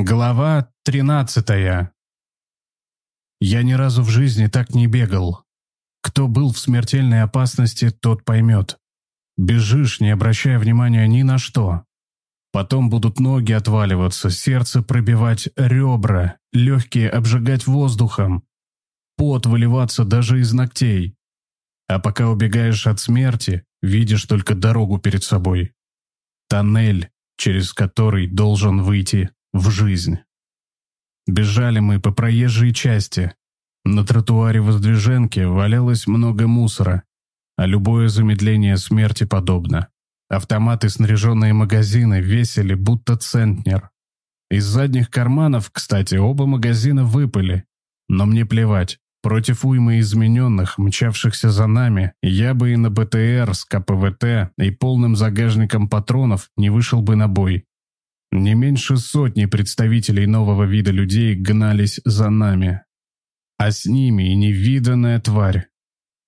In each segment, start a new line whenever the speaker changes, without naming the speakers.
Глава тринадцатая. Я ни разу в жизни так не бегал. Кто был в смертельной опасности, тот поймет. Бежишь, не обращая внимания ни на что. Потом будут ноги отваливаться, сердце пробивать ребра, легкие обжигать воздухом, пот выливаться даже из ногтей. А пока убегаешь от смерти, видишь только дорогу перед собой. Тоннель, через который должен выйти в жизнь. Бежали мы по проезжей части. На тротуаре Воздвиженки валялось много мусора, а любое замедление смерти подобно. Автоматы, снаряженные магазины, весили будто центнер. Из задних карманов, кстати, оба магазина выпали. Но мне плевать. Против уймы измененных, мчавшихся за нами, я бы и на БТР с КПВТ и полным загажником патронов не вышел бы на бой. Не меньше сотни представителей нового вида людей гнались за нами. А с ними и невиданная тварь.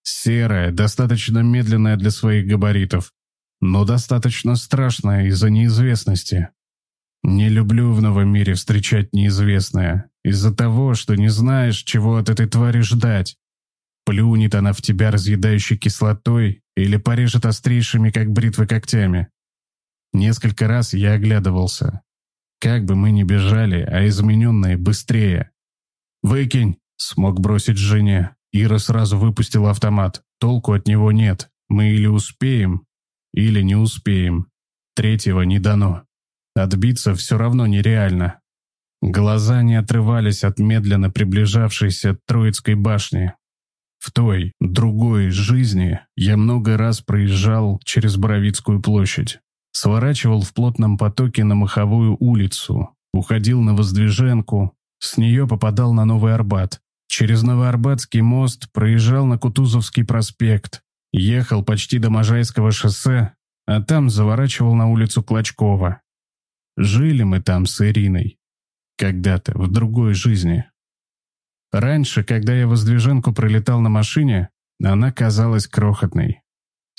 Серая, достаточно медленная для своих габаритов, но достаточно страшная из-за неизвестности. Не люблю в новом мире встречать неизвестное, из-за того, что не знаешь, чего от этой твари ждать. Плюнет она в тебя разъедающей кислотой или порежет острейшими, как бритвы, когтями. Несколько раз я оглядывался. Как бы мы ни бежали, а измененные быстрее. «Выкинь!» — смог бросить жене. Ира сразу выпустила автомат. Толку от него нет. Мы или успеем, или не успеем. Третьего не дано. Отбиться все равно нереально. Глаза не отрывались от медленно приближавшейся Троицкой башни. В той, другой жизни я много раз проезжал через Боровицкую площадь. Сворачивал в плотном потоке на Маховую улицу, уходил на Воздвиженку, с нее попадал на Новый Арбат. Через Новоарбатский мост проезжал на Кутузовский проспект, ехал почти до Можайского шоссе, а там заворачивал на улицу Клочкова. Жили мы там с Ириной. Когда-то, в другой жизни. Раньше, когда я Воздвиженку пролетал на машине, она казалась крохотной.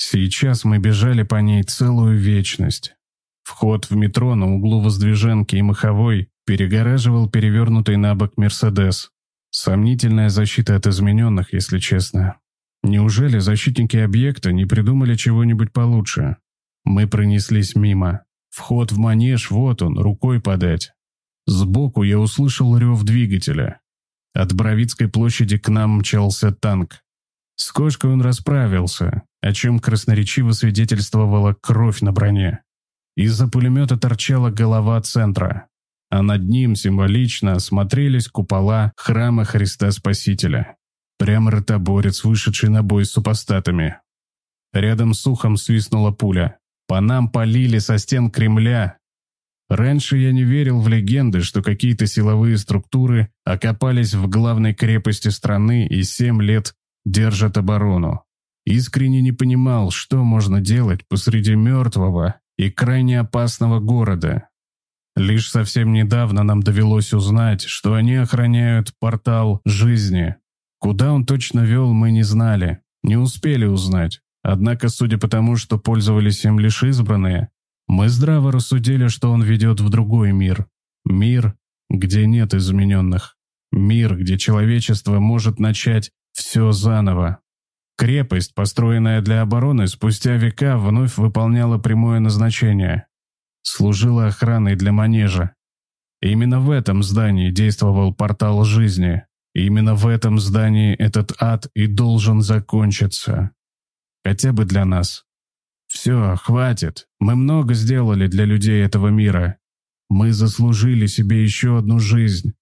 Сейчас мы бежали по ней целую вечность. Вход в метро на углу Воздвиженки и Маховой перегораживал перевернутый на бок Мерседес. Сомнительная защита от измененных, если честно. Неужели защитники объекта не придумали чего-нибудь получше? Мы пронеслись мимо. Вход в манеж, вот он, рукой подать. Сбоку я услышал рев двигателя. От Боровицкой площади к нам мчался танк. С кошкой он расправился, о чем красноречиво свидетельствовала кровь на броне. Из-за пулемета торчала голова центра, а над ним символично смотрелись купола храма Христа Спасителя. Прямо ротоборец, вышедший на бой с супостатами. Рядом с ухом свистнула пуля. По нам полили со стен Кремля. Раньше я не верил в легенды, что какие-то силовые структуры окопались в главной крепости страны и семь лет держат оборону. Искренне не понимал, что можно делать посреди мертвого и крайне опасного города. Лишь совсем недавно нам довелось узнать, что они охраняют портал жизни. Куда он точно вел, мы не знали, не успели узнать. Однако, судя по тому, что пользовались им лишь избранные, мы здраво рассудили, что он ведет в другой мир. Мир, где нет измененных. Мир, где человечество может начать все заново. Крепость, построенная для обороны, спустя века вновь выполняла прямое назначение. Служила охраной для манежа. Именно в этом здании действовал портал жизни. именно в этом здании этот ад и должен закончиться. Хотя бы для нас. Все, хватит. Мы много сделали для людей этого мира. Мы заслужили себе еще одну жизнь.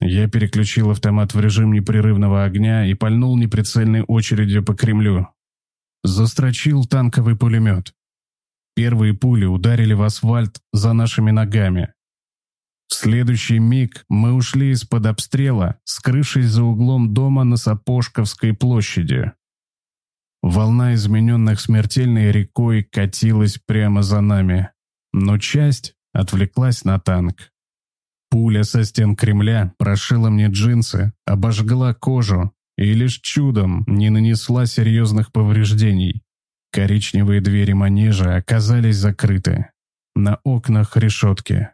Я переключил автомат в режим непрерывного огня и пальнул неприцельной очередью по Кремлю. Застрочил танковый пулемет. Первые пули ударили в асфальт за нашими ногами. В следующий миг мы ушли из-под обстрела, скрывшись за углом дома на Сапожковской площади. Волна измененных смертельной рекой катилась прямо за нами, но часть отвлеклась на танк. Пуля со стен Кремля прошила мне джинсы, обожгла кожу и лишь чудом не нанесла серьезных повреждений. Коричневые двери манежа оказались закрыты. На окнах решетки.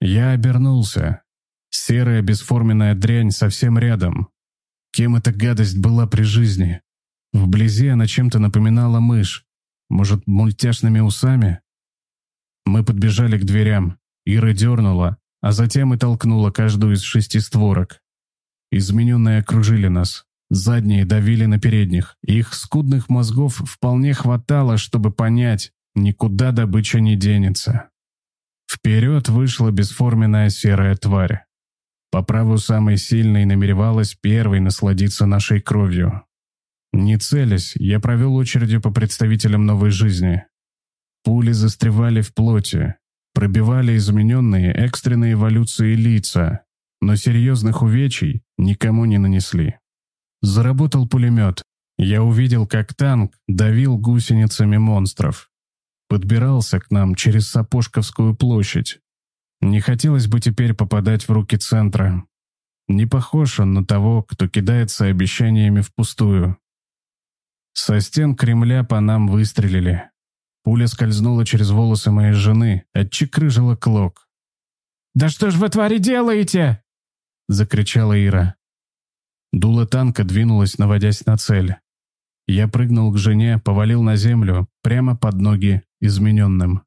Я обернулся. Серая бесформенная дрянь совсем рядом. Кем эта гадость была при жизни? Вблизи она чем-то напоминала мышь. Может, мультяшными усами? Мы подбежали к дверям. Ира дернула, а затем и толкнула каждую из шести створок. Измененные окружили нас. Задние давили на передних. Их скудных мозгов вполне хватало, чтобы понять, никуда добыча не денется. Вперед вышла бесформенная серая тварь. По праву самой сильной намеревалась первой насладиться нашей кровью. Не целясь, я провел очередью по представителям новой жизни. Пули застревали в плоти, пробивали измененные экстренной эволюции лица, но серьезных увечий никому не нанесли. Заработал пулемет. Я увидел, как танк давил гусеницами монстров. Подбирался к нам через Сапожковскую площадь. Не хотелось бы теперь попадать в руки центра. Не похож он на того, кто кидается обещаниями впустую. Со стен Кремля по нам выстрелили. Пуля скользнула через волосы моей жены, отчекрыжила клок. «Да что ж вы, твари, делаете?» — закричала Ира. Дуло танка двинулось, наводясь на цель. Я прыгнул к жене, повалил на землю, прямо под ноги измененным.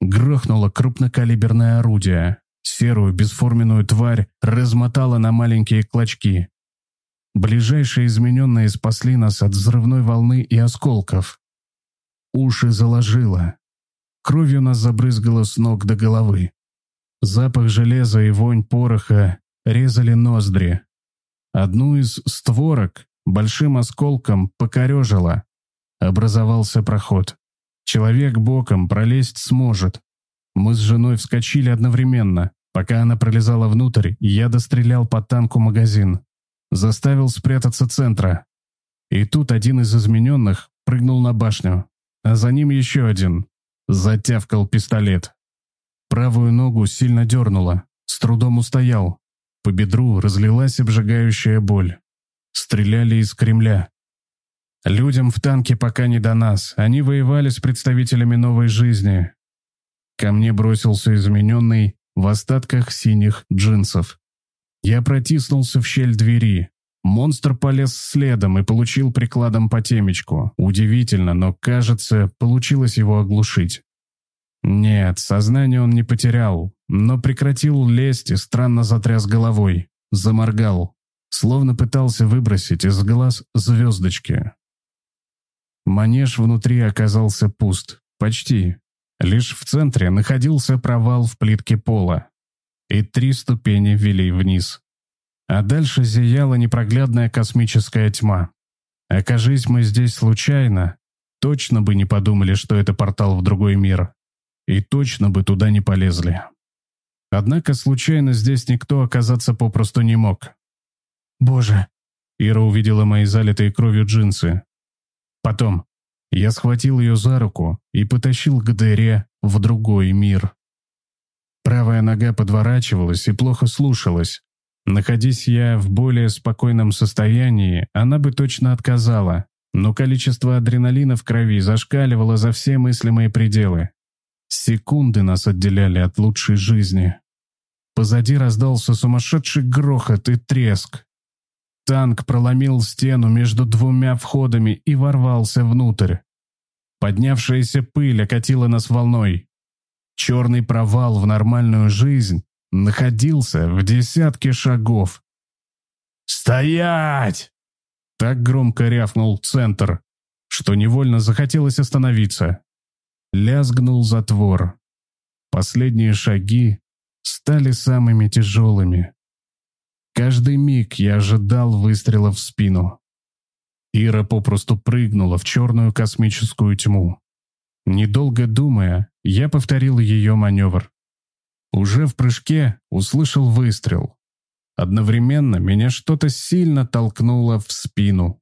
Грохнуло крупнокалиберное орудие. Серую бесформенную тварь размотало на маленькие клочки. Ближайшие измененные спасли нас от взрывной волны и осколков. Уши заложило. Кровью нас забрызгало с ног до головы. Запах железа и вонь пороха резали ноздри. Одну из створок большим осколком покорежило. Образовался проход. Человек боком пролезть сможет. Мы с женой вскочили одновременно. Пока она пролезала внутрь, я дострелял по танку магазин. Заставил спрятаться центра. И тут один из измененных прыгнул на башню, а за ним еще один. Затявкал пистолет. Правую ногу сильно дернуло. С трудом устоял. По бедру разлилась обжигающая боль. Стреляли из Кремля. Людям в танке пока не до нас. Они воевали с представителями новой жизни. Ко мне бросился измененный в остатках синих джинсов. Я протиснулся в щель двери. Монстр полез следом и получил прикладом по темечку. Удивительно, но, кажется, получилось его оглушить. Нет, сознание он не потерял, но прекратил лезть и странно затряс головой. Заморгал, словно пытался выбросить из глаз звездочки. Манеж внутри оказался пуст. Почти. Лишь в центре находился провал в плитке пола и три ступени вели вниз. А дальше зияла непроглядная космическая тьма. Окажись мы здесь случайно, точно бы не подумали, что это портал в другой мир. И точно бы туда не полезли. Однако случайно здесь никто оказаться попросту не мог. «Боже!» Ира увидела мои залитые кровью джинсы. Потом я схватил ее за руку и потащил к дыре в другой мир. Правая нога подворачивалась и плохо слушалась. Находясь я в более спокойном состоянии, она бы точно отказала, но количество адреналина в крови зашкаливало за все мыслимые пределы. Секунды нас отделяли от лучшей жизни. Позади раздался сумасшедший грохот и треск. Танк проломил стену между двумя входами и ворвался внутрь. Поднявшаяся пыль окатила нас волной. Черный провал в нормальную жизнь находился в десятке шагов. «Стоять!» Так громко рявкнул центр, что невольно захотелось остановиться. Лязгнул затвор. Последние шаги стали самыми тяжелыми. Каждый миг я ожидал выстрела в спину. Ира попросту прыгнула в черную космическую тьму. Недолго думая, я повторил ее маневр. Уже в прыжке услышал выстрел. Одновременно меня что-то сильно толкнуло в спину.